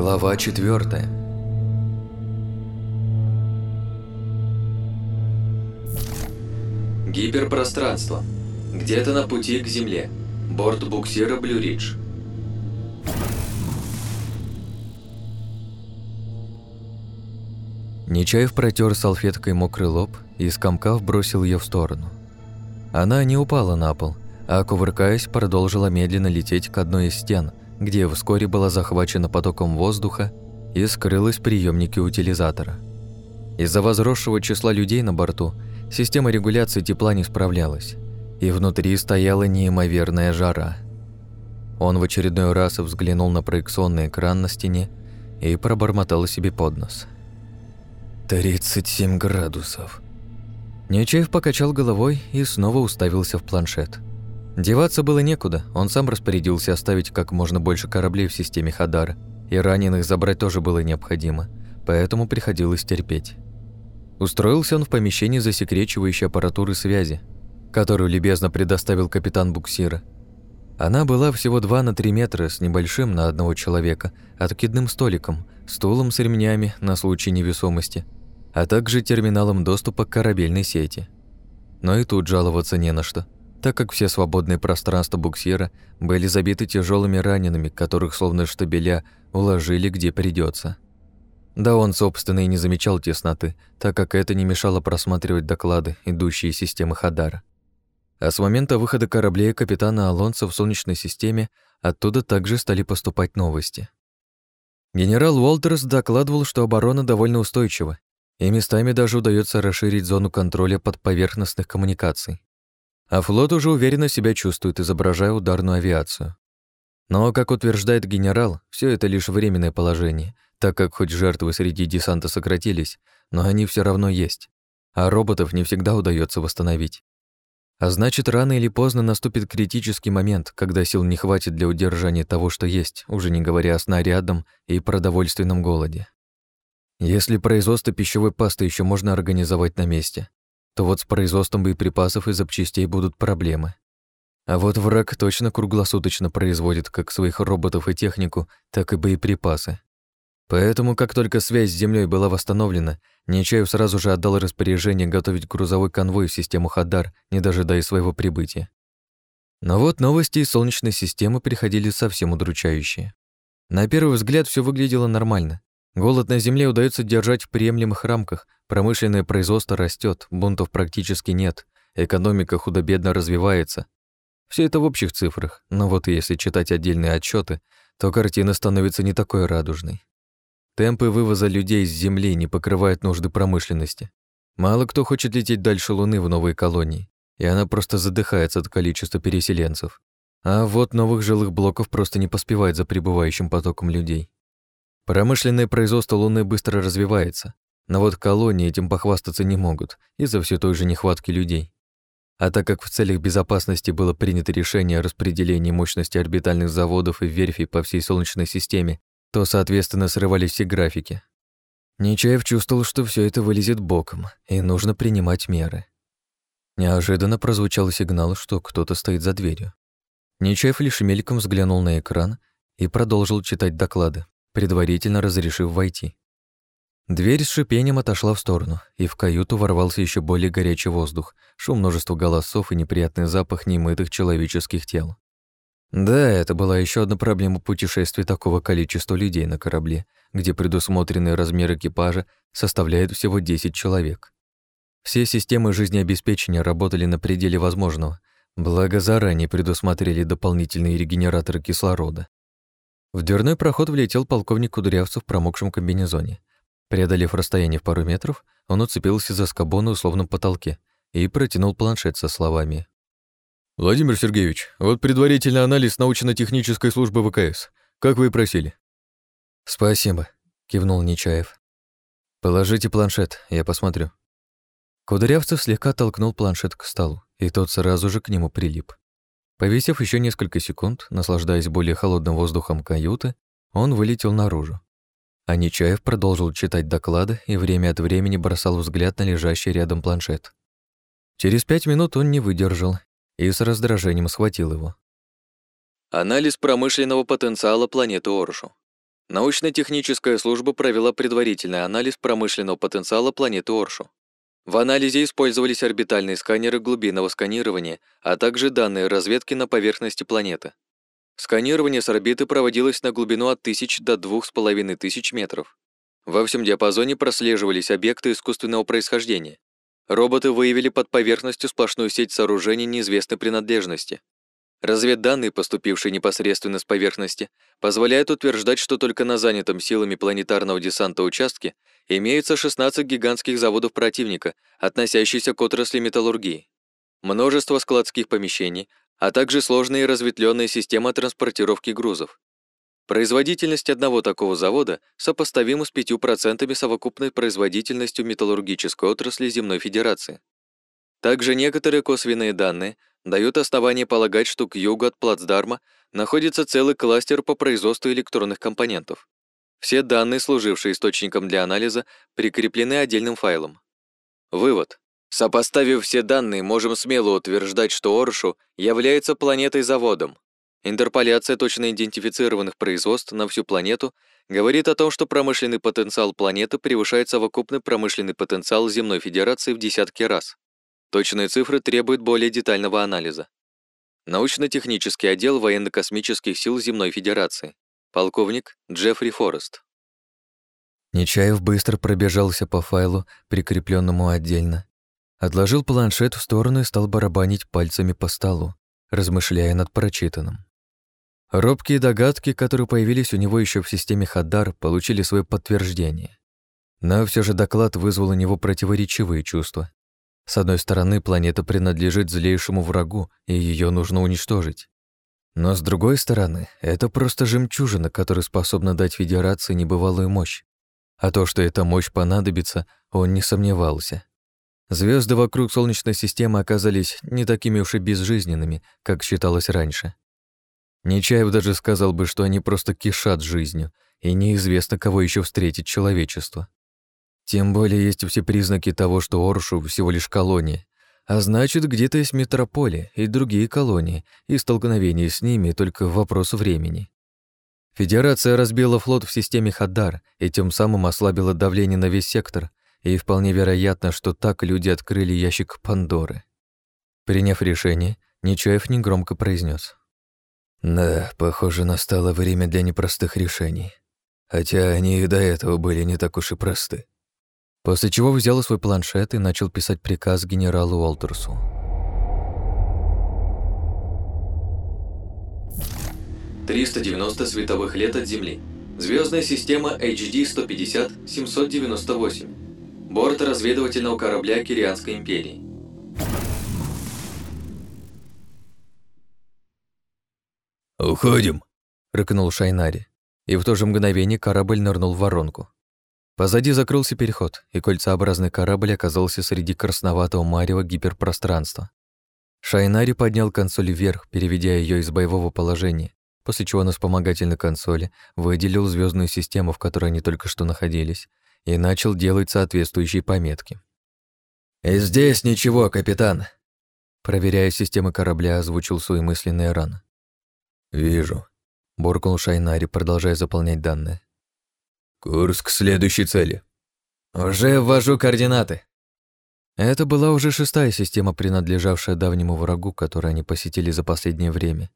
Глава четвертая. Гиперпространство. Где-то на пути к Земле. Борт буксира Блюридж. Нечаев протер салфеткой мокрый лоб и, скомкав, бросил ее в сторону. Она не упала на пол, а, кувыркаясь, продолжила медленно лететь к одной из стен, где вскоре была захвачена потоком воздуха и скрылась в приемнике утилизатора. Из-за возросшего числа людей на борту система регуляции тепла не справлялась, и внутри стояла неимоверная жара. Он в очередной раз взглянул на проекционный экран на стене и пробормотал себе под нос. «37 градусов». Нечаев покачал головой и снова уставился в планшет – Деваться было некуда, он сам распорядился оставить как можно больше кораблей в системе Хадара, и раненых забрать тоже было необходимо, поэтому приходилось терпеть. Устроился он в помещении засекречивающей аппаратуры связи, которую любезно предоставил капитан буксира. Она была всего 2 на 3 метра с небольшим на одного человека, откидным столиком, стулом с ремнями на случай невесомости, а также терминалом доступа к корабельной сети. Но и тут жаловаться не на что – так как все свободные пространства буксира были забиты тяжелыми ранеными, которых словно штабеля уложили где придется. Да он, собственно, и не замечал тесноты, так как это не мешало просматривать доклады, идущие из системы Хадара. А с момента выхода кораблей капитана Алонса в Солнечной системе оттуда также стали поступать новости. Генерал Уолтерс докладывал, что оборона довольно устойчива, и местами даже удается расширить зону контроля подповерхностных коммуникаций. А флот уже уверенно себя чувствует, изображая ударную авиацию. Но, как утверждает генерал, все это лишь временное положение, так как хоть жертвы среди десанта сократились, но они все равно есть, а роботов не всегда удается восстановить. А значит, рано или поздно наступит критический момент, когда сил не хватит для удержания того, что есть, уже не говоря о снарядном и продовольственном голоде. Если производство пищевой пасты еще можно организовать на месте, то вот с производством боеприпасов и запчастей будут проблемы. А вот враг точно круглосуточно производит как своих роботов и технику, так и боеприпасы. Поэтому, как только связь с Землей была восстановлена, Нечаев сразу же отдал распоряжение готовить грузовой конвой в систему Хадар, не дожидаясь своего прибытия. Но вот новости из Солнечной системы приходили совсем удручающие. На первый взгляд все выглядело нормально. Голод на Земле удается держать в приемлемых рамках, промышленное производство растет, бунтов практически нет, экономика худо-бедно развивается. Все это в общих цифрах, но вот если читать отдельные отчеты, то картина становится не такой радужной. Темпы вывоза людей с Земли не покрывают нужды промышленности. Мало кто хочет лететь дальше Луны в новые колонии, и она просто задыхается от количества переселенцев. А вот новых жилых блоков просто не поспевает за прибывающим потоком людей. Промышленное производство Луны быстро развивается, но вот колонии этим похвастаться не могут из-за все той же нехватки людей. А так как в целях безопасности было принято решение о распределении мощности орбитальных заводов и верфей по всей Солнечной системе, то, соответственно, срывались все графики. Нечаев чувствовал, что все это вылезет боком, и нужно принимать меры. Неожиданно прозвучал сигнал, что кто-то стоит за дверью. Нечаев лишь мельком взглянул на экран и продолжил читать доклады, предварительно разрешив войти. Дверь с шипением отошла в сторону, и в каюту ворвался еще более горячий воздух, шум множества голосов и неприятный запах немытых человеческих тел. Да, это была еще одна проблема путешествий такого количества людей на корабле, где предусмотренный размер экипажа составляет всего 10 человек. Все системы жизнеобеспечения работали на пределе возможного, благо заранее предусмотрели дополнительные регенераторы кислорода. В дверной проход влетел полковник Кудрявцев в промокшем комбинезоне. Преодолев расстояние в пару метров, он уцепился за скобу на условном потолке и протянул планшет со словами. «Владимир Сергеевич, вот предварительный анализ научно-технической службы ВКС. Как вы и просили». «Спасибо», — кивнул Нечаев. «Положите планшет, я посмотрю». Кудрявцев слегка толкнул планшет к столу, и тот сразу же к нему прилип. Повисев еще несколько секунд, наслаждаясь более холодным воздухом каюты, он вылетел наружу. А Нечаев продолжил читать доклады и время от времени бросал взгляд на лежащий рядом планшет. Через пять минут он не выдержал и с раздражением схватил его. Анализ промышленного потенциала планеты Оршу. Научно-техническая служба провела предварительный анализ промышленного потенциала планеты Оршу. В анализе использовались орбитальные сканеры глубинного сканирования, а также данные разведки на поверхности планеты. Сканирование с орбиты проводилось на глубину от 1000 до 2500 метров. Во всем диапазоне прослеживались объекты искусственного происхождения. Роботы выявили под поверхностью сплошную сеть сооружений неизвестной принадлежности. Разведданные, поступившие непосредственно с поверхности, позволяют утверждать, что только на занятом силами планетарного десанта участке имеются 16 гигантских заводов противника, относящихся к отрасли металлургии. Множество складских помещений, а также сложные разветвленные системы транспортировки грузов. Производительность одного такого завода сопоставима с 5% совокупной производительностью металлургической отрасли Земной Федерации. Также некоторые косвенные данные дают основание полагать, что к югу от плацдарма находится целый кластер по производству электронных компонентов. Все данные, служившие источником для анализа, прикреплены отдельным файлом. Вывод. Сопоставив все данные, можем смело утверждать, что Оршу является планетой-заводом. Интерполяция точно идентифицированных производств на всю планету говорит о том, что промышленный потенциал планеты превышает совокупный промышленный потенциал Земной Федерации в десятки раз. Точные цифры требуют более детального анализа. Научно-технический отдел военно-космических сил Земной Федерации. Полковник Джеффри Форест. Нечаев быстро пробежался по файлу, прикрепленному отдельно. Отложил планшет в сторону и стал барабанить пальцами по столу, размышляя над прочитанным. Робкие догадки, которые появились у него еще в системе Хадар, получили свое подтверждение. Но все же доклад вызвал у него противоречивые чувства. С одной стороны, планета принадлежит злейшему врагу, и ее нужно уничтожить. Но с другой стороны, это просто жемчужина, которая способна дать Федерации небывалую мощь. А то, что эта мощь понадобится, он не сомневался. Звезды вокруг Солнечной системы оказались не такими уж и безжизненными, как считалось раньше. Нечаев даже сказал бы, что они просто кишат жизнью, и неизвестно, кого еще встретит человечество. Тем более есть все признаки того, что Оршу всего лишь колония, а значит, где-то есть метрополия и другие колонии, и столкновение с ними только вопрос времени. Федерация разбила флот в системе Хадар и тем самым ослабила давление на весь сектор, и вполне вероятно, что так люди открыли ящик Пандоры. Приняв решение, Нечаев негромко произнес: «Да, похоже, настало время для непростых решений. Хотя они и до этого были не так уж и просты. После чего взял свой планшет и начал писать приказ генералу Уолтерсу. «390 световых лет от Земли. Звездная система HD-150-798. Борт разведывательного корабля Кирианской империи». «Уходим», — рыкнул Шайнари, и в то же мгновение корабль нырнул в воронку. Позади закрылся переход, и кольцеобразный корабль оказался среди красноватого марева гиперпространства. Шайнари поднял консоль вверх, переведя ее из боевого положения, после чего на вспомогательной консоли выделил звездную систему, в которой они только что находились, и начал делать соответствующие пометки. «И здесь ничего, капитан!» Проверяя системы корабля, озвучил свои мысленные раны. «Вижу», — буркнул Шайнари, продолжая заполнять данные. «Курс к следующей цели». «Уже ввожу координаты». Это была уже шестая система, принадлежавшая давнему врагу, которую они посетили за последнее время.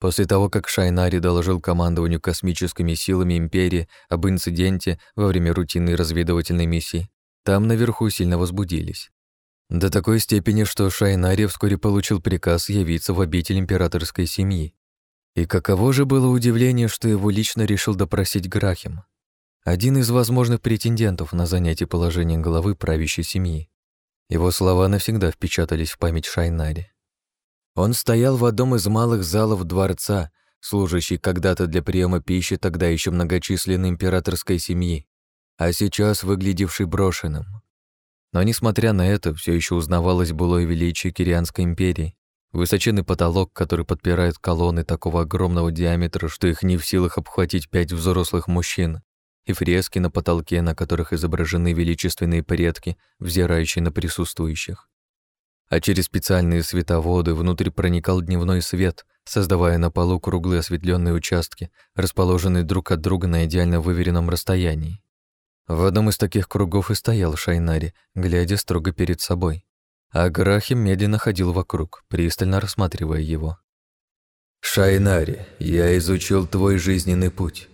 После того, как Шайнари доложил командованию космическими силами Империи об инциденте во время рутинной разведывательной миссии, там наверху сильно возбудились. До такой степени, что Шайнари вскоре получил приказ явиться в обитель императорской семьи. И каково же было удивление, что его лично решил допросить Грахим. Один из возможных претендентов на занятие положения главы правящей семьи. Его слова навсегда впечатались в память Шайнари. Он стоял в одном из малых залов дворца, служащий когда-то для приема пищи тогда еще многочисленной императорской семьи, а сейчас выглядевший брошенным. Но, несмотря на это, все еще узнавалось былое величие Кирианской империи, высоченный потолок, который подпирает колонны такого огромного диаметра, что их не в силах обхватить пять взрослых мужчин, и фрески на потолке, на которых изображены величественные предки, взирающие на присутствующих. А через специальные световоды внутрь проникал дневной свет, создавая на полу круглые осветленные участки, расположенные друг от друга на идеально выверенном расстоянии. В одном из таких кругов и стоял Шайнари, глядя строго перед собой. А Грахим медленно ходил вокруг, пристально рассматривая его. «Шайнари, я изучил твой жизненный путь», —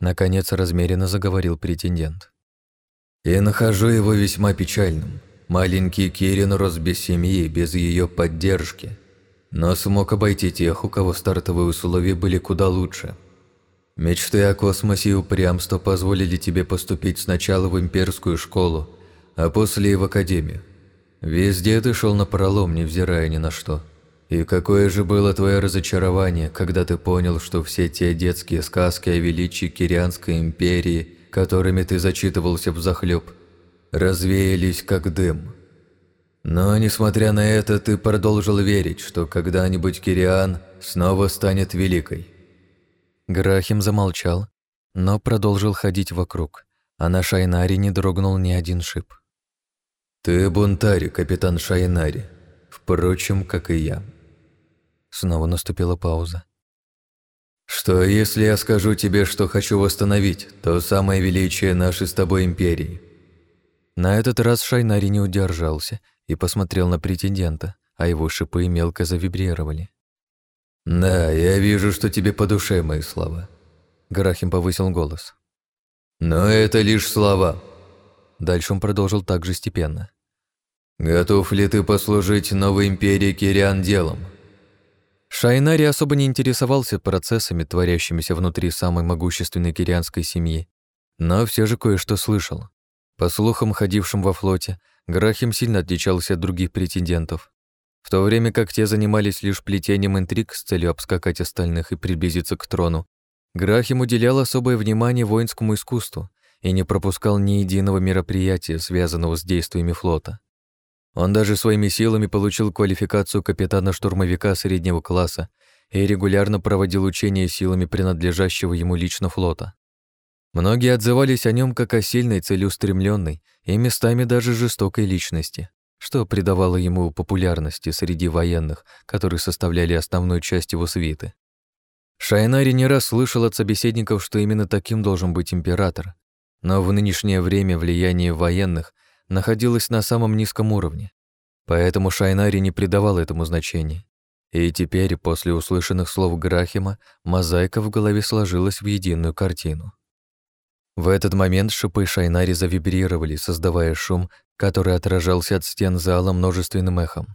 наконец размеренно заговорил претендент. «И нахожу его весьма печальным. Маленький Кирин рос без семьи, без ее поддержки, но смог обойти тех, у кого стартовые условия были куда лучше. Мечты о космосе и упрямство позволили тебе поступить сначала в имперскую школу, а после и в академию. Везде ты шел на пролом, невзирая ни на что. И какое же было твое разочарование, когда ты понял, что все те детские сказки о величии Кирианской империи, которыми ты зачитывался в захлеб, развеялись как дым. Но, несмотря на это, ты продолжил верить, что когда-нибудь Кириан снова станет великой. Грахим замолчал, но продолжил ходить вокруг, а на Шайнаре не дрогнул ни один шип. «Ты бунтарь, капитан Шайнари, впрочем, как и я». Снова наступила пауза. «Что, если я скажу тебе, что хочу восстановить то самое величие нашей с тобой империи?» На этот раз Шайнари не удержался и посмотрел на претендента, а его шипы мелко завибрировали. «Да, я вижу, что тебе по душе мои слова». Гарахим повысил голос. «Но это лишь слова». Дальше он продолжил так же степенно. «Готов ли ты послужить новой империи Кириан делом?» Шайнари особо не интересовался процессами, творящимися внутри самой могущественной кирианской семьи, но все же кое-что слышал. По слухам, ходившим во флоте, Грахим сильно отличался от других претендентов. В то время как те занимались лишь плетением интриг с целью обскакать остальных и приблизиться к трону, Грахим уделял особое внимание воинскому искусству и не пропускал ни единого мероприятия, связанного с действиями флота. Он даже своими силами получил квалификацию капитана-штурмовика среднего класса и регулярно проводил учения силами принадлежащего ему лично флота. Многие отзывались о нем как о сильной, целеустремленной и местами даже жестокой личности что придавало ему популярности среди военных, которые составляли основную часть его свиты. Шайнари не раз слышал от собеседников, что именно таким должен быть император, но в нынешнее время влияние военных находилось на самом низком уровне, поэтому Шайнари не придавал этому значения. И теперь, после услышанных слов Грахима, мозаика в голове сложилась в единую картину. В этот момент шипы Шайнари завибрировали, создавая шум, который отражался от стен зала множественным эхом.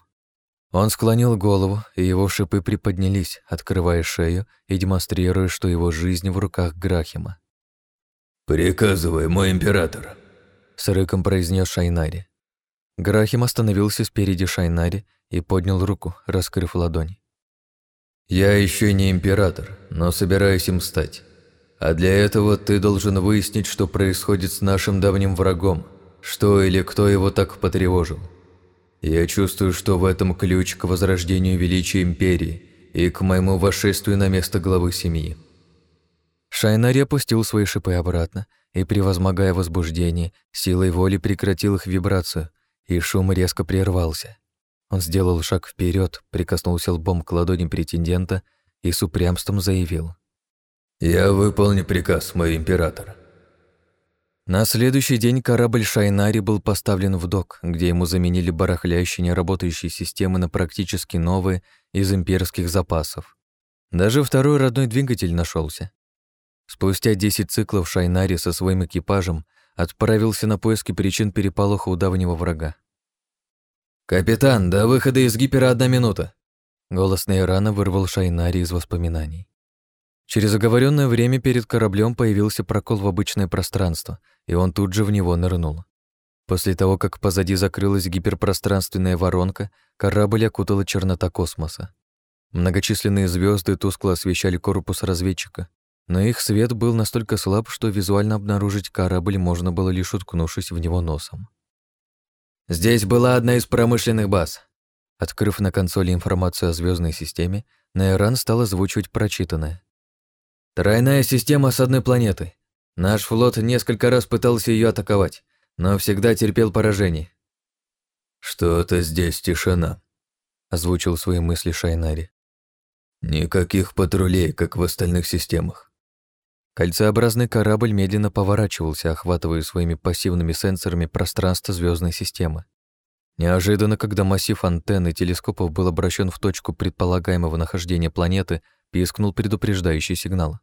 Он склонил голову, и его шипы приподнялись, открывая шею и демонстрируя, что его жизнь в руках Грахима. «Приказывай, мой император», — с рыком произнес Шайнари. Грахим остановился спереди Шайнари и поднял руку, раскрыв ладонь. «Я еще не император, но собираюсь им стать. А для этого ты должен выяснить, что происходит с нашим давним врагом, что или кто его так потревожил. Я чувствую, что в этом ключ к возрождению величия Империи и к моему восшествию на место главы семьи. Шайнари опустил свои шипы обратно и, превозмогая возбуждение, силой воли прекратил их вибрацию, и шум резко прервался. Он сделал шаг вперед, прикоснулся лбом к ладони претендента и с упрямством заявил. «Я выполню приказ, мой император». На следующий день корабль Шайнари был поставлен в док, где ему заменили барахляющие неработающие системы на практически новые из имперских запасов. Даже второй родной двигатель нашелся. Спустя 10 циклов Шайнари со своим экипажем отправился на поиски причин переполоха у давнего врага. «Капитан, до выхода из гипера одна минута!» Голос Нейрана вырвал Шайнари из воспоминаний. Через оговоренное время перед кораблем появился прокол в обычное пространство, и он тут же в него нырнул. После того, как позади закрылась гиперпространственная воронка, корабль окутала чернота космоса. Многочисленные звезды тускло освещали корпус разведчика, но их свет был настолько слаб, что визуально обнаружить корабль можно было лишь уткнувшись в него носом. «Здесь была одна из промышленных баз». Открыв на консоли информацию о звездной системе, Нейран стал озвучивать прочитанное. Тройная система с одной планеты. Наш флот несколько раз пытался ее атаковать, но всегда терпел поражение. «Что-то здесь тишина», — озвучил свои мысли Шайнари. Никаких патрулей, как в остальных системах. Кольцеобразный корабль медленно поворачивался, охватывая своими пассивными сенсорами пространство звездной системы. Неожиданно, когда массив антенн и телескопов был обращен в точку предполагаемого нахождения планеты, пискнул предупреждающий сигнал.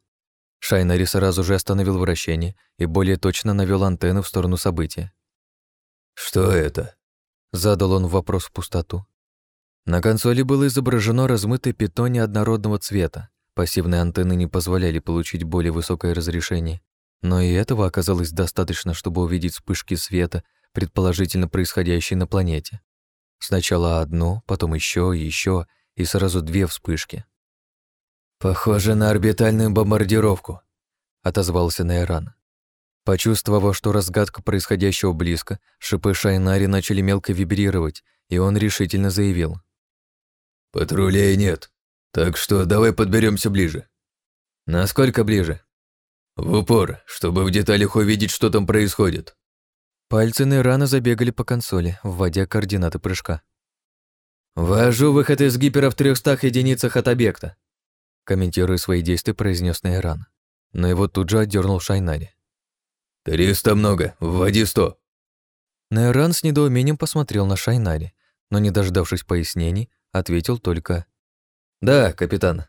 Шайнари сразу же остановил вращение и более точно навел антенны в сторону события. «Что это?» — задал он вопрос в пустоту. На консоли было изображено размытое пятно неоднородного цвета. Пассивные антенны не позволяли получить более высокое разрешение, но и этого оказалось достаточно, чтобы увидеть вспышки света предположительно происходящей на планете. Сначала одну, потом еще и еще, и сразу две вспышки. «Похоже на орбитальную бомбардировку», — отозвался Найран. Почувствовав, что разгадка происходящего близко, шипы Шайнари начали мелко вибрировать, и он решительно заявил. «Патрулей нет, так что давай подберемся ближе». «Насколько ближе?» «В упор, чтобы в деталях увидеть, что там происходит». Пальцы Нейрана забегали по консоли, вводя координаты прыжка. «Ввожу выход из гипера в 300 единицах от объекта», комментируя свои действия, произнес Нейран. Но его тут же отдернул Шайнари. «Триста много, вводи сто». Нейран с недоумением посмотрел на Шайнари, но, не дождавшись пояснений, ответил только «Да, капитан».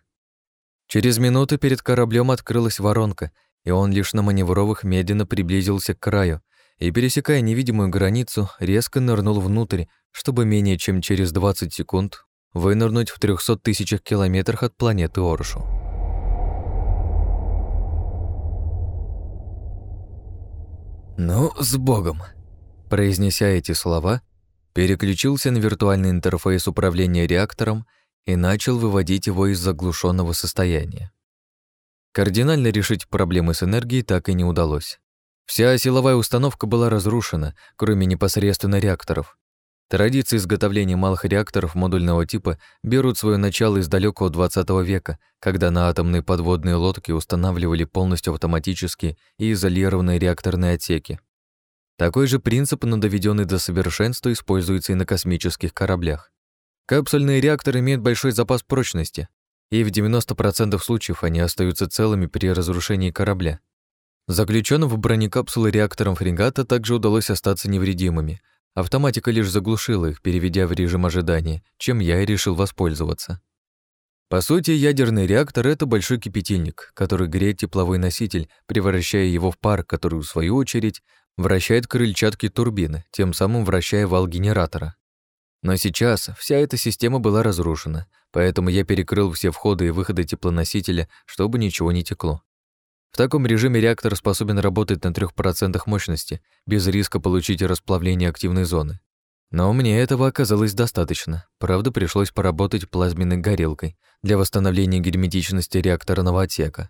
Через минуту перед кораблем открылась воронка, и он лишь на маневровых медленно приблизился к краю, и, пересекая невидимую границу, резко нырнул внутрь, чтобы менее чем через 20 секунд вынырнуть в 300 тысячах километрах от планеты Оршу. «Ну, с Богом!» Произнеся эти слова, переключился на виртуальный интерфейс управления реактором и начал выводить его из заглушенного состояния. Кардинально решить проблемы с энергией так и не удалось. Вся силовая установка была разрушена, кроме непосредственно реакторов. Традиции изготовления малых реакторов модульного типа берут свое начало из далекого 20 века, когда на атомные подводные лодки устанавливали полностью автоматические и изолированные реакторные отсеки. Такой же принцип, но доведенный до совершенства, используется и на космических кораблях. Капсульные реакторы имеют большой запас прочности, и в 90% случаев они остаются целыми при разрушении корабля. Заключенным в бронекапсулы реактором фрегата также удалось остаться невредимыми. Автоматика лишь заглушила их, переведя в режим ожидания, чем я и решил воспользоваться. По сути, ядерный реактор — это большой кипятильник, который греет тепловой носитель, превращая его в пар, который, в свою очередь, вращает крыльчатки турбины, тем самым вращая вал генератора. Но сейчас вся эта система была разрушена, поэтому я перекрыл все входы и выходы теплоносителя, чтобы ничего не текло. В таком режиме реактор способен работать на 3% мощности, без риска получить расплавление активной зоны. Но мне этого оказалось достаточно. Правда, пришлось поработать плазменной горелкой для восстановления герметичности реакторного отсека.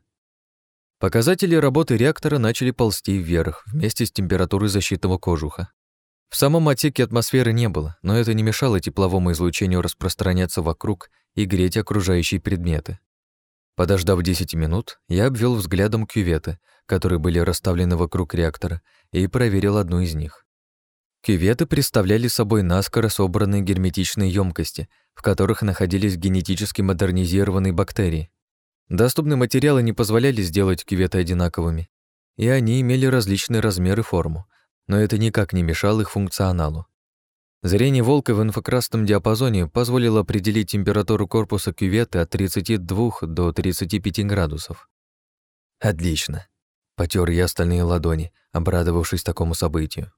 Показатели работы реактора начали ползти вверх вместе с температурой защитного кожуха. В самом отсеке атмосферы не было, но это не мешало тепловому излучению распространяться вокруг и греть окружающие предметы. Подождав 10 минут, я обвел взглядом кюветы, которые были расставлены вокруг реактора, и проверил одну из них. Кюветы представляли собой наскоро собранные герметичные емкости, в которых находились генетически модернизированные бактерии. Доступные материалы не позволяли сделать кюветы одинаковыми, и они имели различные размеры и форму, но это никак не мешало их функционалу. Зрение волка в инфракрасном диапазоне позволило определить температуру корпуса кюветы от 32 до 35 градусов. Отлично. Потер я остальные ладони, обрадовавшись такому событию.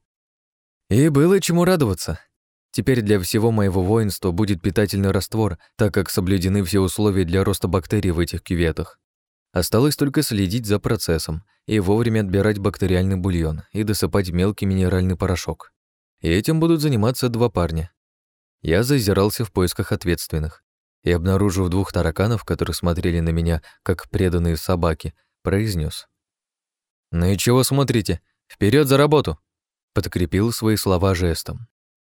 И было чему радоваться. Теперь для всего моего воинства будет питательный раствор, так как соблюдены все условия для роста бактерий в этих кюветах. Осталось только следить за процессом и вовремя отбирать бактериальный бульон и досыпать мелкий минеральный порошок и этим будут заниматься два парня. Я зазирался в поисках ответственных и, обнаружив двух тараканов, которые смотрели на меня, как преданные собаки, произнес: «Ну и чего смотрите? Вперед за работу!» Подкрепил свои слова жестом.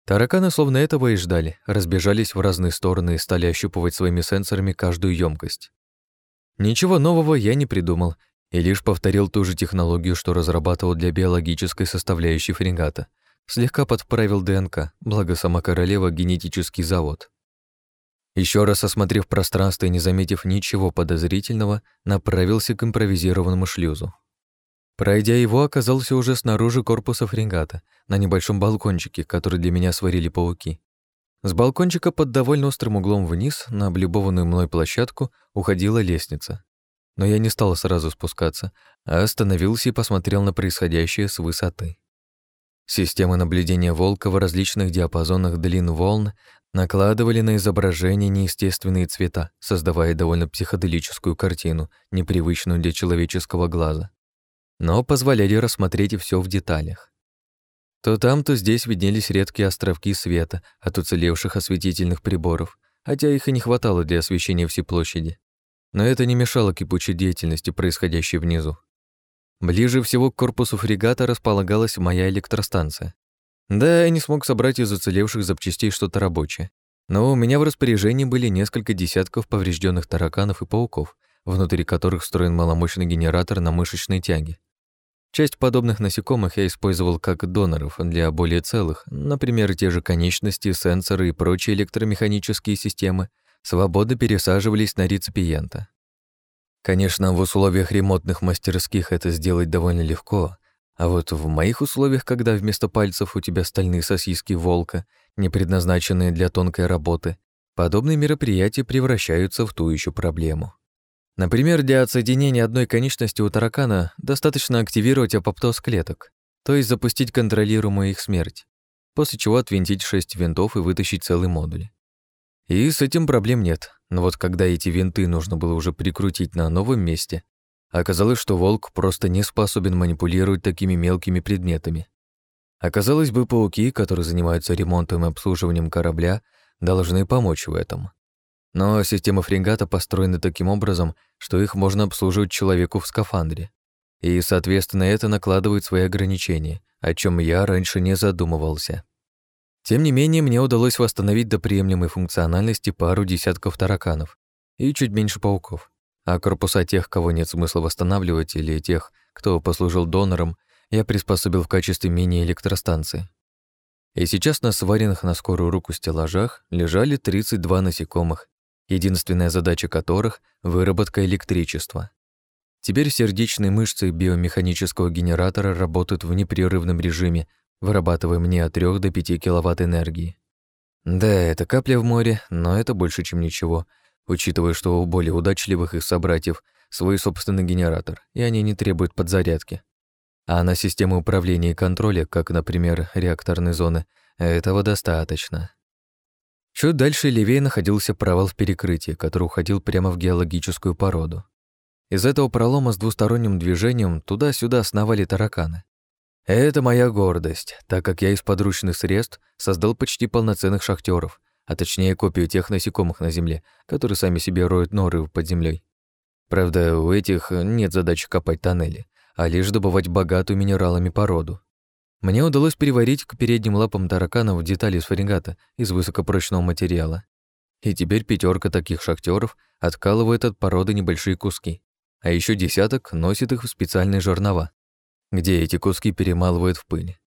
Тараканы словно этого и ждали, разбежались в разные стороны и стали ощупывать своими сенсорами каждую емкость. Ничего нового я не придумал и лишь повторил ту же технологию, что разрабатывал для биологической составляющей фрегата — Слегка подправил ДНК, благо сама королева — генетический завод. Еще раз осмотрев пространство и не заметив ничего подозрительного, направился к импровизированному шлюзу. Пройдя его, оказался уже снаружи корпуса фрегата, на небольшом балкончике, который для меня сварили пауки. С балкончика под довольно острым углом вниз на облюбованную мной площадку уходила лестница. Но я не стал сразу спускаться, а остановился и посмотрел на происходящее с высоты. Системы наблюдения волка в различных диапазонах длин волн накладывали на изображение неестественные цвета, создавая довольно психоделическую картину, непривычную для человеческого глаза. Но позволяли рассмотреть все в деталях. То там, то здесь виднелись редкие островки света от уцелевших осветительных приборов, хотя их и не хватало для освещения всей площади. Но это не мешало кипучей деятельности, происходящей внизу. Ближе всего к корпусу фрегата располагалась моя электростанция. Да, я не смог собрать из уцелевших запчастей что-то рабочее, но у меня в распоряжении были несколько десятков поврежденных тараканов и пауков, внутри которых встроен маломощный генератор на мышечной тяге. Часть подобных насекомых я использовал как доноров для более целых, например, те же конечности, сенсоры и прочие электромеханические системы, свободно пересаживались на реципиента. Конечно, в условиях ремонтных мастерских это сделать довольно легко, а вот в моих условиях, когда вместо пальцев у тебя стальные сосиски волка, не предназначенные для тонкой работы, подобные мероприятия превращаются в ту еще проблему. Например, для отсоединения одной конечности у таракана достаточно активировать апоптоз клеток, то есть запустить контролируемую их смерть, после чего отвинтить шесть винтов и вытащить целый модуль. И с этим проблем нет, но вот когда эти винты нужно было уже прикрутить на новом месте, оказалось, что волк просто не способен манипулировать такими мелкими предметами. Оказалось бы, пауки, которые занимаются ремонтом и обслуживанием корабля, должны помочь в этом. Но система фрегата построена таким образом, что их можно обслуживать человеку в скафандре. И, соответственно, это накладывает свои ограничения, о чем я раньше не задумывался. Тем не менее, мне удалось восстановить до приемлемой функциональности пару десятков тараканов и чуть меньше пауков. А корпуса тех, кого нет смысла восстанавливать, или тех, кто послужил донором, я приспособил в качестве мини-электростанции. И сейчас на сваренных на скорую руку стеллажах лежали 32 насекомых единственная задача которых — выработка электричества. Теперь сердечные мышцы биомеханического генератора работают в непрерывном режиме, вырабатывая мне от 3 до 5 киловатт энергии. Да, это капля в море, но это больше, чем ничего, учитывая, что у более удачливых их собратьев свой собственный генератор, и они не требуют подзарядки. А на систему управления и контроля, как, например, реакторной зоны, этого достаточно. Чуть дальше левее находился провал в перекрытии, который уходил прямо в геологическую породу. Из этого пролома с двусторонним движением туда-сюда сновали тараканы. Это моя гордость, так как я из подручных средств создал почти полноценных шахтеров, а точнее копию тех насекомых на Земле, которые сами себе роют норы под землей. Правда, у этих нет задачи копать тоннели, а лишь добывать богатую минералами породу. Мне удалось переварить к передним лапам тараканов детали из фрегата из высокопрочного материала. И теперь пятерка таких шахтеров откалывает от породы небольшие куски, а еще десяток носит их в специальные жернова, где эти куски перемалывают в пыль.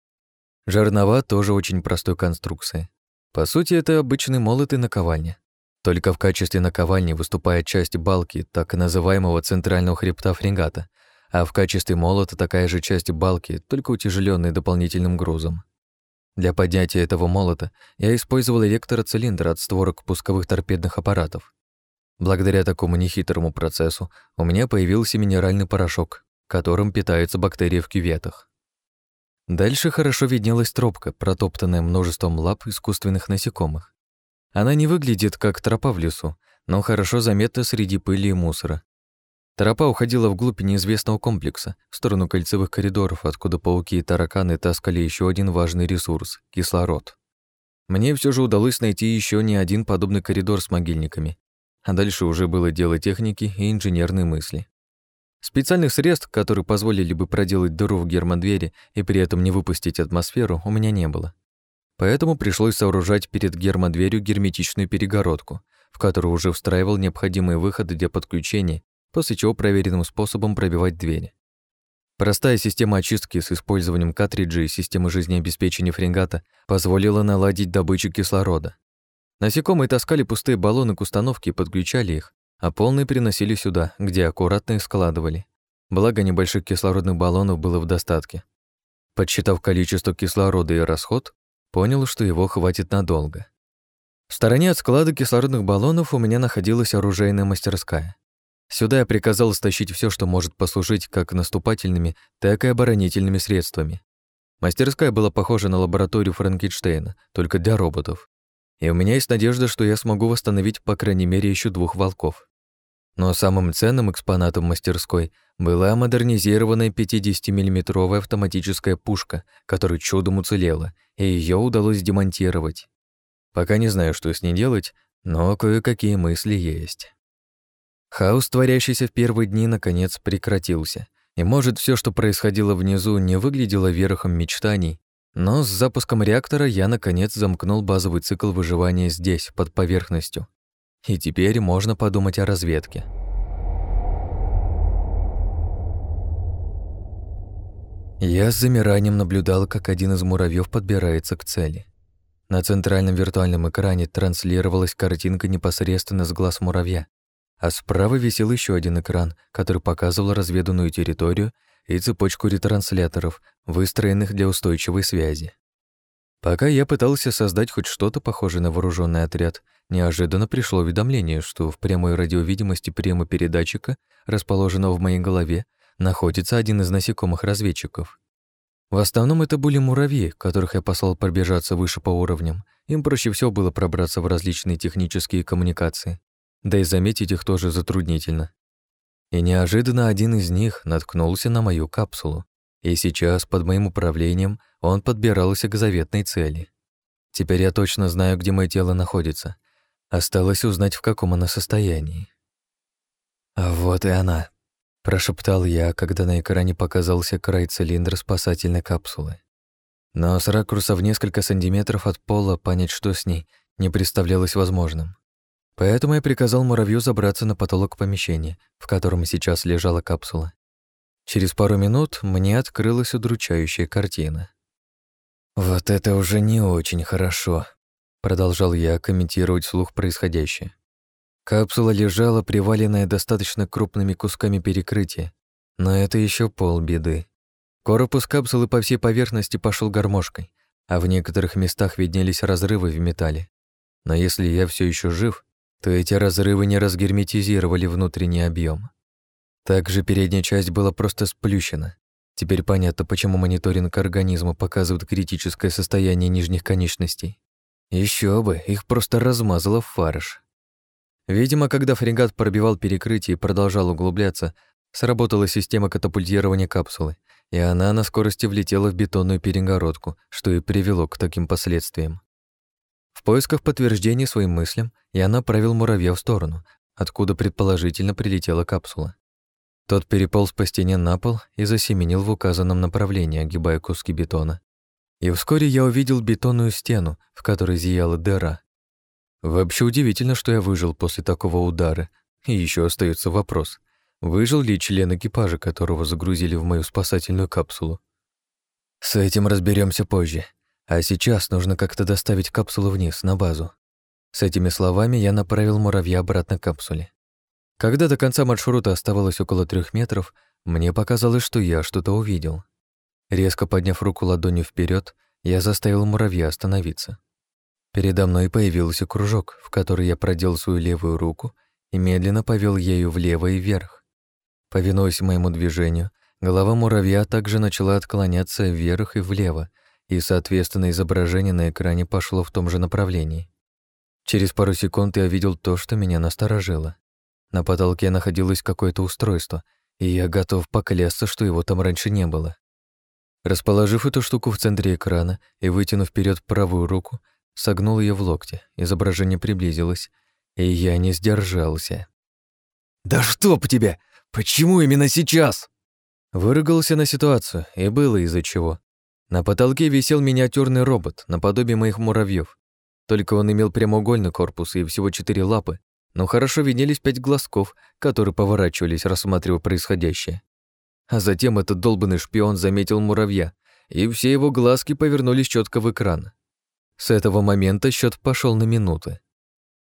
Жернова тоже очень простой конструкции. По сути, это обычный молот и наковальня. Только в качестве наковальни выступает часть балки так называемого центрального хребта фрегата, а в качестве молота такая же часть балки, только утяжеленная дополнительным грузом. Для поднятия этого молота я использовал электроцилиндр от створок пусковых торпедных аппаратов. Благодаря такому нехитрому процессу у меня появился минеральный порошок, которым питаются бактерии в кюветах. Дальше хорошо виднелась тропка, протоптанная множеством лап искусственных насекомых. Она не выглядит как тропа в лесу, но хорошо заметна среди пыли и мусора, Тропа уходила вглубь неизвестного комплекса, в сторону кольцевых коридоров, откуда пауки и тараканы таскали еще один важный ресурс — кислород. Мне все же удалось найти еще не один подобный коридор с могильниками, а дальше уже было дело техники и инженерной мысли. Специальных средств, которые позволили бы проделать дыру в гермодвери и при этом не выпустить атмосферу, у меня не было. Поэтому пришлось сооружать перед гермодверью герметичную перегородку, в которую уже встраивал необходимые выходы для подключения после чего проверенным способом пробивать двери. Простая система очистки с использованием картриджей системы жизнеобеспечения фрегата позволила наладить добычу кислорода. Насекомые таскали пустые баллоны к установке и подключали их, а полные приносили сюда, где аккуратно их складывали. Благо, небольших кислородных баллонов было в достатке. Подсчитав количество кислорода и расход, понял, что его хватит надолго. В стороне от склада кислородных баллонов у меня находилась оружейная мастерская. Сюда я приказал стащить все, что может послужить как наступательными, так и оборонительными средствами. Мастерская была похожа на лабораторию Франкенштейна, только для роботов. И у меня есть надежда, что я смогу восстановить, по крайней мере, еще двух волков. Но самым ценным экспонатом мастерской была модернизированная 50-миллиметровая автоматическая пушка, которая чудом уцелела, и ее удалось демонтировать. Пока не знаю, что с ней делать, но кое-какие мысли есть. Хаос, творящийся в первые дни, наконец прекратился. И может, все, что происходило внизу, не выглядело верхом мечтаний, но с запуском реактора я, наконец, замкнул базовый цикл выживания здесь, под поверхностью. И теперь можно подумать о разведке. Я с замиранием наблюдал, как один из муравьев подбирается к цели. На центральном виртуальном экране транслировалась картинка непосредственно с глаз муравья, а справа висел еще один экран, который показывал разведанную территорию и цепочку ретрансляторов, выстроенных для устойчивой связи. Пока я пытался создать хоть что-то похожее на вооруженный отряд, неожиданно пришло уведомление, что в прямой радиовидимости прямо передатчика, расположенного в моей голове, находится один из насекомых-разведчиков. В основном это были муравьи, которых я послал пробежаться выше по уровням. Им проще всего было пробраться в различные технические коммуникации. Да и заметить их тоже затруднительно. И неожиданно один из них наткнулся на мою капсулу. И сейчас, под моим управлением, он подбирался к заветной цели. Теперь я точно знаю, где мое тело находится. Осталось узнать, в каком оно состоянии. А вот и она, прошептал я, когда на экране показался край цилиндра спасательной капсулы. Но с ракурса в несколько сантиметров от пола понять, что с ней, не представлялось возможным. Поэтому я приказал муравью забраться на потолок помещения, в котором сейчас лежала капсула. Через пару минут мне открылась удручающая картина. «Вот это уже не очень хорошо», — продолжал я комментировать вслух происходящее. Капсула лежала, приваленная достаточно крупными кусками перекрытия, но это еще полбеды. Корпус капсулы по всей поверхности пошел гармошкой, а в некоторых местах виднелись разрывы в металле. Но если я все еще жив, то эти разрывы не разгерметизировали внутренний объем. Также передняя часть была просто сплющена. Теперь понятно, почему мониторинг организма показывает критическое состояние нижних конечностей. Еще бы, их просто размазало в фарш. Видимо, когда фрегат пробивал перекрытие и продолжал углубляться, сработала система катапультирования капсулы, и она на скорости влетела в бетонную перегородку, что и привело к таким последствиям. Поисках подтверждения своим мыслям я направил муравья в сторону, откуда предположительно прилетела капсула. Тот переполз по стене на пол и засеменил в указанном направлении, огибая куски бетона. И вскоре я увидел бетонную стену, в которой зияла дыра. Вообще удивительно, что я выжил после такого удара. И еще остается вопрос, выжил ли член экипажа, которого загрузили в мою спасательную капсулу. С этим разберемся позже. А сейчас нужно как-то доставить капсулу вниз, на базу. С этими словами я направил муравья обратно к капсуле. Когда до конца маршрута оставалось около трех метров, мне показалось, что я что-то увидел. Резко подняв руку ладонью вперед, я заставил муравья остановиться. Передо мной появился кружок, в который я продел свою левую руку и медленно повел ею влево и вверх. Повинуясь моему движению, голова муравья также начала отклоняться вверх и влево, и, соответственно, изображение на экране пошло в том же направлении. Через пару секунд я видел то, что меня насторожило. На потолке находилось какое-то устройство, и я готов поклясться, что его там раньше не было. Расположив эту штуку в центре экрана и вытянув вперед правую руку, согнул ее в локте, изображение приблизилось, и я не сдержался. «Да что по тебе? Почему именно сейчас?» Выругался на ситуацию, и было из-за чего. На потолке висел миниатюрный робот, наподобие моих муравьев. Только он имел прямоугольный корпус и всего четыре лапы, но хорошо виднелись пять глазков, которые поворачивались, рассматривая происходящее. А затем этот долбанный шпион заметил муравья, и все его глазки повернулись четко в экран. С этого момента счет пошел на минуты.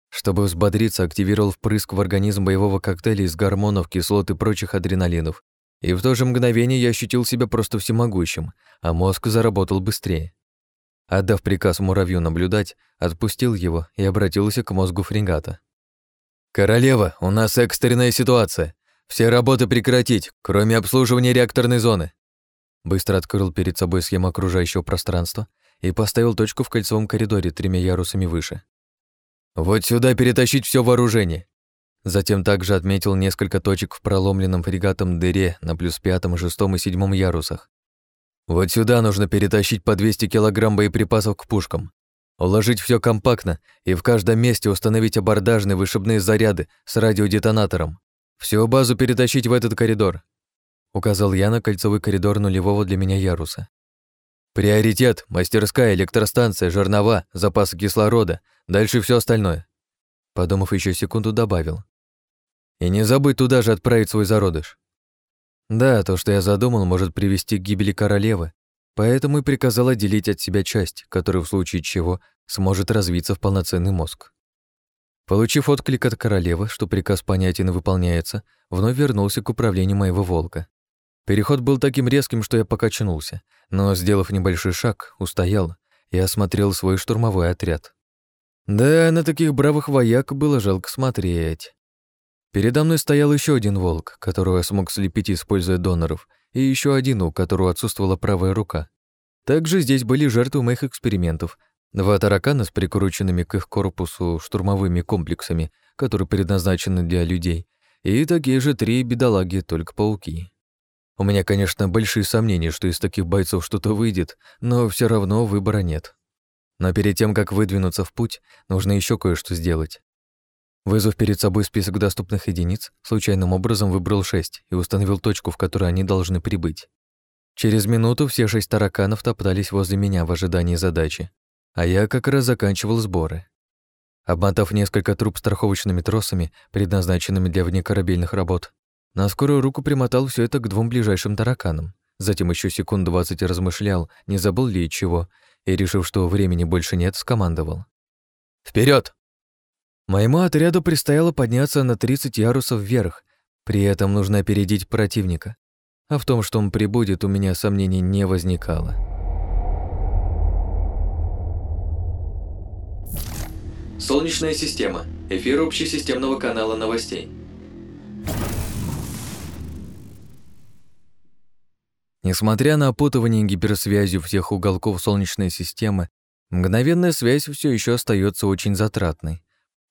Чтобы взбодриться, активировал впрыск в организм боевого коктейля из гормонов, кислот и прочих адреналинов. И в то же мгновение я ощутил себя просто всемогущим, а мозг заработал быстрее. Отдав приказ муравью наблюдать, отпустил его и обратился к мозгу фрегата. «Королева, у нас экстренная ситуация. Все работы прекратить, кроме обслуживания реакторной зоны». Быстро открыл перед собой схему окружающего пространства и поставил точку в кольцевом коридоре тремя ярусами выше. «Вот сюда перетащить все вооружение». Затем также отметил несколько точек в проломленном фрегатом дыре на плюс пятом, шестом и седьмом ярусах. Вот сюда нужно перетащить по 200 килограмм боеприпасов к пушкам. Уложить все компактно и в каждом месте установить абордажные вышибные заряды с радиодетонатором. Всю базу перетащить в этот коридор. Указал я на кольцевой коридор нулевого для меня яруса. Приоритет – мастерская, электростанция, жернова, запасы кислорода, дальше все остальное. Подумав еще секунду, добавил. И не забудь туда же отправить свой зародыш. Да, то, что я задумал, может привести к гибели королевы, поэтому и приказал отделить от себя часть, которая в случае чего сможет развиться в полноценный мозг. Получив отклик от королевы, что приказ понятен и выполняется, вновь вернулся к управлению моего волка. Переход был таким резким, что я покачнулся, но, сделав небольшой шаг, устоял и осмотрел свой штурмовой отряд. Да, на таких бравых вояк было жалко смотреть. Передо мной стоял еще один волк, которого я смог слепить, используя доноров, и еще один, у которого отсутствовала правая рука. Также здесь были жертвы моих экспериментов. Два таракана с прикрученными к их корпусу штурмовыми комплексами, которые предназначены для людей, и такие же три бедолаги, только пауки. У меня, конечно, большие сомнения, что из таких бойцов что-то выйдет, но все равно выбора нет. Но перед тем, как выдвинуться в путь, нужно еще кое-что сделать. Вызвав перед собой список доступных единиц, случайным образом выбрал шесть и установил точку, в которой они должны прибыть. Через минуту все шесть тараканов топтались возле меня в ожидании задачи, а я как раз заканчивал сборы. Обмотав несколько труб страховочными тросами, предназначенными для внекорабельных работ, на скорую руку примотал все это к двум ближайшим тараканам. Затем еще секунд двадцать размышлял, не забыл ли чего, и, решив, что времени больше нет, скомандовал. Вперед! Моему отряду предстояло подняться на 30 ярусов вверх, при этом нужно опередить противника. А в том, что он прибудет, у меня сомнений не возникало. Солнечная система. Эфир общесистемного канала новостей. Несмотря на опутывание гиперсвязью всех уголков Солнечной системы, мгновенная связь все еще остается очень затратной.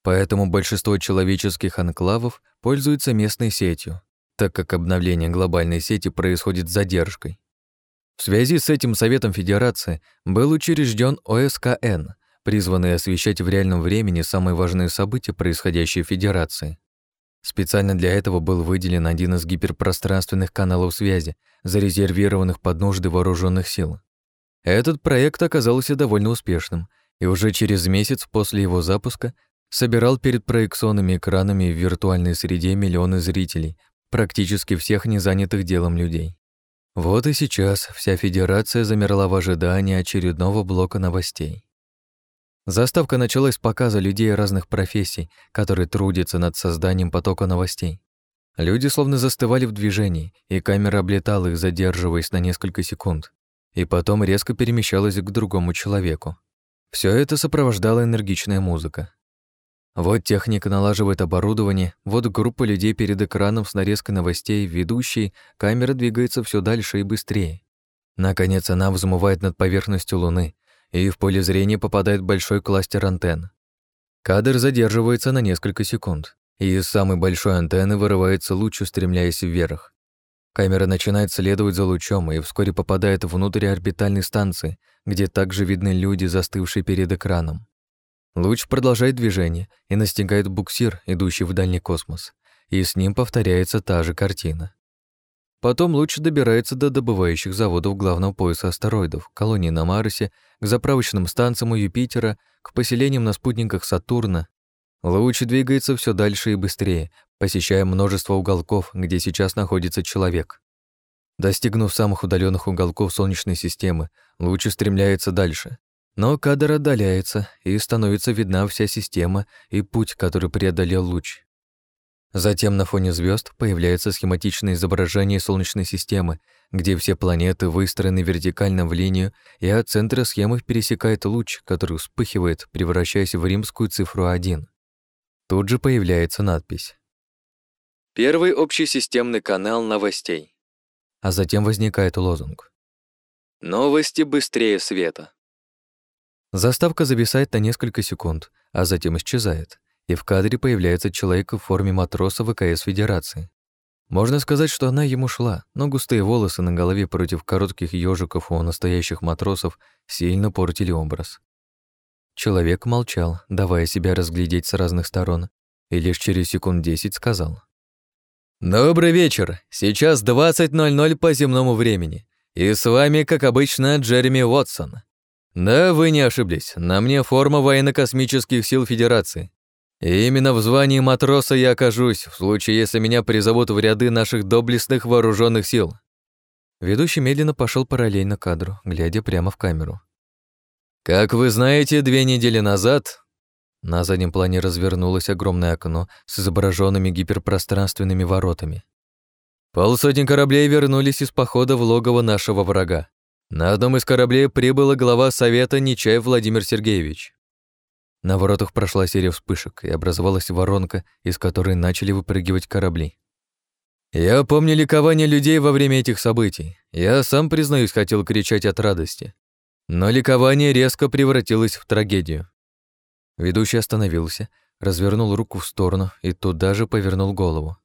Поэтому большинство человеческих анклавов пользуются местной сетью, так как обновление глобальной сети происходит с задержкой. В связи с этим Советом Федерации был учрежден ОСКН, призванный освещать в реальном времени самые важные события, происходящие в Федерации. Специально для этого был выделен один из гиперпространственных каналов связи, зарезервированных под нужды вооруженных сил. Этот проект оказался довольно успешным, и уже через месяц после его запуска собирал перед проекционными экранами в виртуальной среде миллионы зрителей, практически всех незанятых делом людей. Вот и сейчас вся Федерация замерла в ожидании очередного блока новостей. Заставка началась с показа людей разных профессий, которые трудятся над созданием потока новостей. Люди словно застывали в движении, и камера облетала их, задерживаясь на несколько секунд, и потом резко перемещалась к другому человеку. Все это сопровождала энергичная музыка. Вот техника налаживает оборудование, вот группа людей перед экраном с нарезкой новостей, ведущий, камера двигается все дальше и быстрее. Наконец она взмывает над поверхностью Луны, и в поле зрения попадает большой кластер антенн. Кадр задерживается на несколько секунд, и из самой большой антенны вырывается луч, устремляясь вверх. Камера начинает следовать за лучом и вскоре попадает внутрь орбитальной станции, где также видны люди, застывшие перед экраном. Луч продолжает движение и настигает буксир, идущий в дальний космос, и с ним повторяется та же картина. Потом луч добирается до добывающих заводов главного пояса астероидов, колонии на Марсе, к заправочным станциям у Юпитера, к поселениям на спутниках Сатурна. Луч двигается все дальше и быстрее, посещая множество уголков, где сейчас находится человек. Достигнув самых удаленных уголков Солнечной системы, луч устремляется дальше, Но кадр отдаляется, и становится видна вся система и путь, который преодолел луч. Затем на фоне звезд появляется схематичное изображение Солнечной системы, где все планеты выстроены вертикально в линию, и от центра схемы пересекает луч, который вспыхивает, превращаясь в римскую цифру 1. Тут же появляется надпись. Первый общесистемный канал новостей. А затем возникает лозунг. Новости быстрее света. Заставка зависает на несколько секунд, а затем исчезает, и в кадре появляется человек в форме матроса ВКС Федерации. Можно сказать, что она ему шла, но густые волосы на голове против коротких ежиков у настоящих матросов сильно портили образ. Человек молчал, давая себя разглядеть с разных сторон, и лишь через секунд десять сказал. «Добрый вечер. Сейчас 20.00 по земному времени. И с вами, как обычно, Джереми Уотсон. Да, вы не ошиблись. На мне форма военно-космических сил Федерации. И именно в звании матроса я окажусь, в случае, если меня призовут в ряды наших доблестных вооруженных сил. Ведущий медленно пошел параллельно кадру, глядя прямо в камеру. Как вы знаете, две недели назад на заднем плане развернулось огромное окно с изображенными гиперпространственными воротами. Полсотни кораблей вернулись из похода в логово нашего врага. На одном из кораблей прибыла глава Совета Нечаев Владимир Сергеевич. На воротах прошла серия вспышек, и образовалась воронка, из которой начали выпрыгивать корабли. Я помню ликование людей во время этих событий. Я сам, признаюсь, хотел кричать от радости. Но ликование резко превратилось в трагедию. Ведущий остановился, развернул руку в сторону и туда же повернул голову.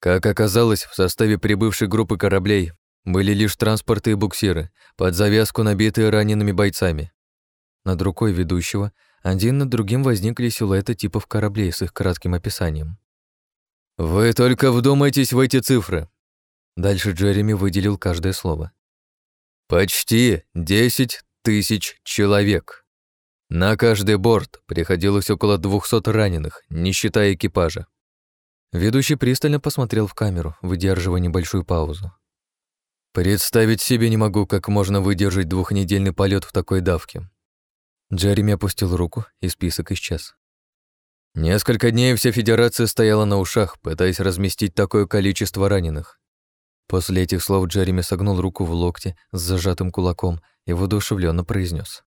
Как оказалось, в составе прибывшей группы кораблей были лишь транспорты и буксиры, под завязку набитые ранеными бойцами. Над рукой ведущего один над другим возникли силуэты типов кораблей с их кратким описанием. «Вы только вдумайтесь в эти цифры!» Дальше Джереми выделил каждое слово. «Почти десять тысяч человек. На каждый борт приходилось около двухсот раненых, не считая экипажа». Ведущий пристально посмотрел в камеру, выдерживая небольшую паузу. «Представить себе не могу, как можно выдержать двухнедельный полет в такой давке. Джереми опустил руку, и список исчез. Несколько дней вся Федерация стояла на ушах, пытаясь разместить такое количество раненых. После этих слов Джереми согнул руку в локте с зажатым кулаком и воодушевленно произнес: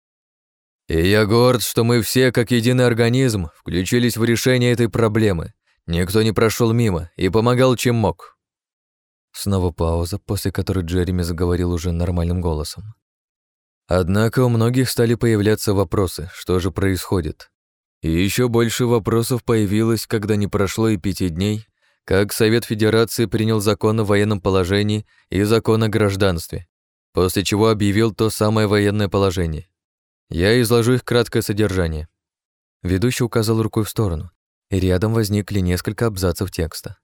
«И я горд, что мы все, как единый организм, включились в решение этой проблемы. Никто не прошел мимо и помогал, чем мог». Снова пауза, после которой Джереми заговорил уже нормальным голосом. Однако у многих стали появляться вопросы, что же происходит. И еще больше вопросов появилось, когда не прошло и пяти дней, как Совет Федерации принял закон о военном положении и закон о гражданстве, после чего объявил то самое военное положение. Я изложу их краткое содержание. Ведущий указал рукой в сторону, и рядом возникли несколько абзацев текста.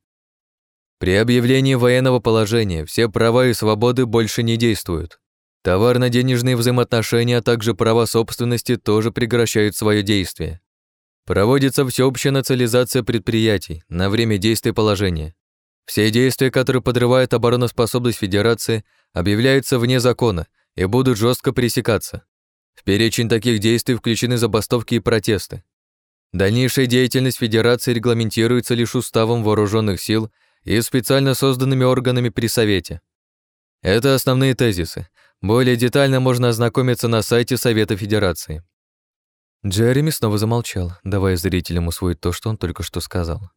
При объявлении военного положения все права и свободы больше не действуют. Товарно-денежные взаимоотношения, а также права собственности тоже прекращают свое действие. Проводится всеобщая национализация предприятий на время действия положения. Все действия, которые подрывают обороноспособность Федерации, объявляются вне закона и будут жестко пресекаться. В перечень таких действий включены забастовки и протесты. Дальнейшая деятельность Федерации регламентируется лишь уставом вооруженных сил и специально созданными органами при Совете. Это основные тезисы, более детально можно ознакомиться на сайте Совета Федерации. Джереми снова замолчал, давая зрителям усвоить то, что он только что сказал.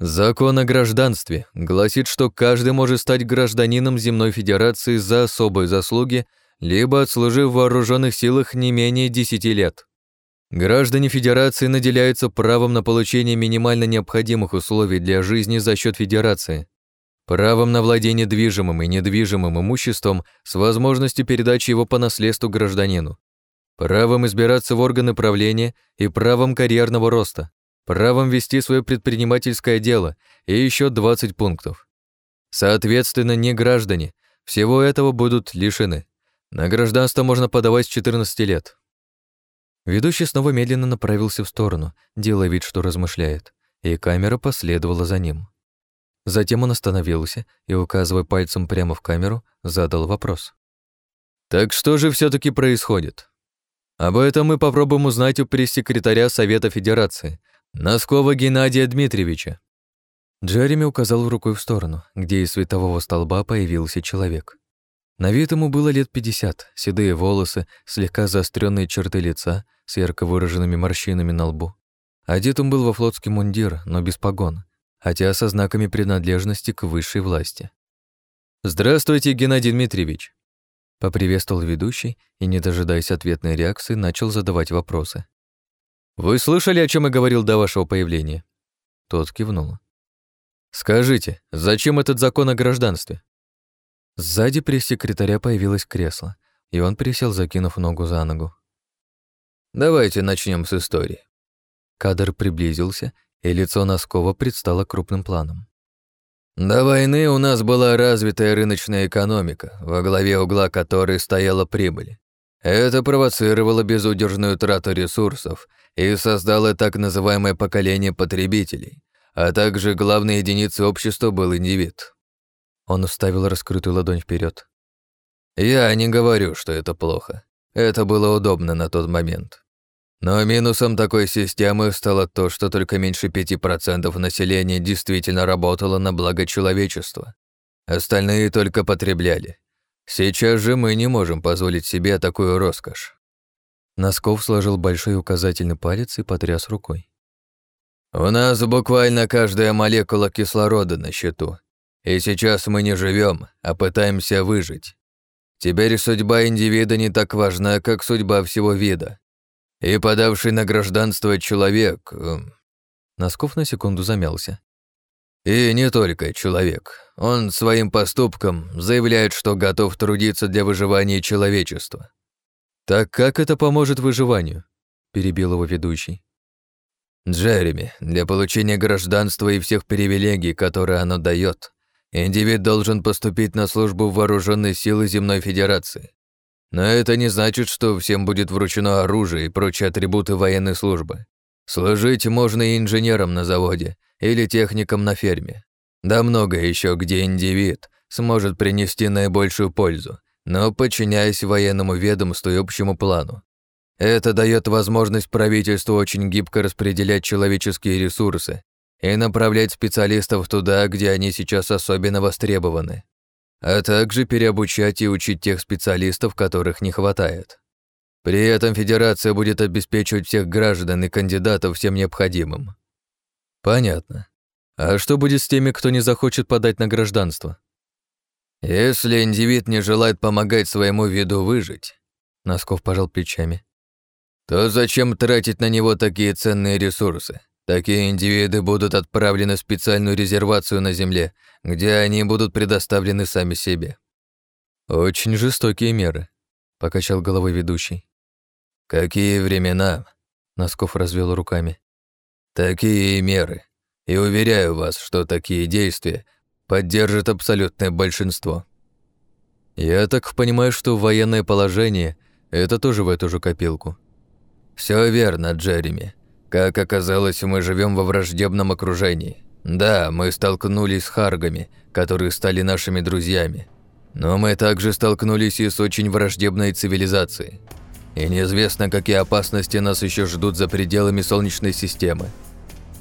Закон о гражданстве гласит, что каждый может стать гражданином Земной Федерации за особые заслуги, либо отслужив в вооруженных силах не менее 10 лет. Граждане Федерации наделяются правом на получение минимально необходимых условий для жизни за счет Федерации, правом на владение движимым и недвижимым имуществом с возможностью передачи его по наследству гражданину, правом избираться в органы правления и правом карьерного роста, правом вести свое предпринимательское дело и еще 20 пунктов. Соответственно, не граждане всего этого будут лишены. На гражданство можно подавать с 14 лет. Ведущий снова медленно направился в сторону, делая вид, что размышляет, и камера последовала за ним. Затем он остановился и, указывая пальцем прямо в камеру, задал вопрос. «Так что же все таки происходит?» Об этом мы попробуем узнать у пресс-секретаря Совета Федерации, Носкова Геннадия Дмитриевича. Джереми указал рукой в сторону, где из светового столба появился человек. На вид ему было лет пятьдесят, седые волосы, слегка заостренные черты лица с ярко выраженными морщинами на лбу. Одет он был во флотский мундир, но без погон, хотя со знаками принадлежности к высшей власти. «Здравствуйте, Геннадий Дмитриевич!» Поприветствовал ведущий и, не дожидаясь ответной реакции, начал задавать вопросы. «Вы слышали, о чем я говорил до вашего появления?» Тот кивнул. «Скажите, зачем этот закон о гражданстве?» Сзади пресс-секретаря появилось кресло, и он присел, закинув ногу за ногу. «Давайте начнем с истории». Кадр приблизился, и лицо Носкова предстало крупным планом. До войны у нас была развитая рыночная экономика, во главе угла которой стояла прибыль. Это провоцировало безудержную трату ресурсов и создало так называемое поколение потребителей, а также главной единицей общества был индивид. Он вставил раскрытую ладонь вперед. Я не говорю, что это плохо. Это было удобно на тот момент. Но минусом такой системы стало то, что только меньше 5% населения действительно работало на благо человечества. Остальные только потребляли. Сейчас же мы не можем позволить себе такую роскошь. Носков сложил большой указательный палец и потряс рукой. У нас буквально каждая молекула кислорода на счету, и сейчас мы не живем, а пытаемся выжить. Теперь судьба индивида не так важна, как судьба всего вида. И подавший на гражданство человек... Эм, Носков на секунду замялся. И не только человек. Он своим поступком заявляет, что готов трудиться для выживания человечества. «Так как это поможет выживанию?» – перебил его ведущий. «Джереми, для получения гражданства и всех привилегий, которые оно дает, Индивид должен поступить на службу в вооруженные силы Земной Федерации. Но это не значит, что всем будет вручено оружие и прочие атрибуты военной службы. Служить можно и инженером на заводе, или техником на ферме. Да много еще, где индивид сможет принести наибольшую пользу, но подчиняясь военному ведомству и общему плану. Это дает возможность правительству очень гибко распределять человеческие ресурсы и направлять специалистов туда, где они сейчас особенно востребованы, а также переобучать и учить тех специалистов, которых не хватает. При этом Федерация будет обеспечивать всех граждан и кандидатов всем необходимым. Понятно. А что будет с теми, кто не захочет подать на гражданство? Если индивид не желает помогать своему виду выжить, Носков пожал плечами, то зачем тратить на него такие ценные ресурсы? Такие индивиды будут отправлены в специальную резервацию на Земле, где они будут предоставлены сами себе. Очень жестокие меры, покачал головой ведущий. Какие времена? Носков развел руками. Такие меры. И уверяю вас, что такие действия поддержит абсолютное большинство. Я так понимаю, что военное положение — это тоже в эту же копилку. Все верно, Джереми. Как оказалось, мы живем во враждебном окружении. Да, мы столкнулись с харгами, которые стали нашими друзьями. Но мы также столкнулись и с очень враждебной цивилизацией. И неизвестно, какие опасности нас еще ждут за пределами Солнечной системы.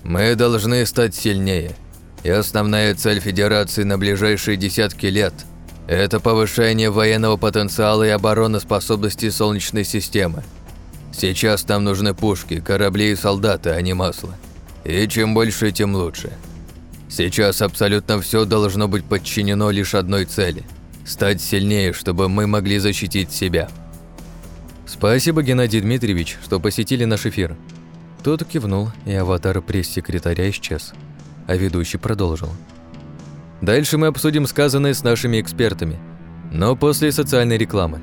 Мы должны стать сильнее. И основная цель Федерации на ближайшие десятки лет – это повышение военного потенциала и обороноспособности Солнечной системы. Сейчас нам нужны пушки, корабли и солдаты, а не масло. И чем больше, тем лучше. Сейчас абсолютно все должно быть подчинено лишь одной цели – стать сильнее, чтобы мы могли защитить себя. Спасибо, Геннадий Дмитриевич, что посетили наш эфир. Тот кивнул, и аватар пресс-секретаря исчез, а ведущий продолжил. Дальше мы обсудим сказанное с нашими экспертами, но после социальной рекламы.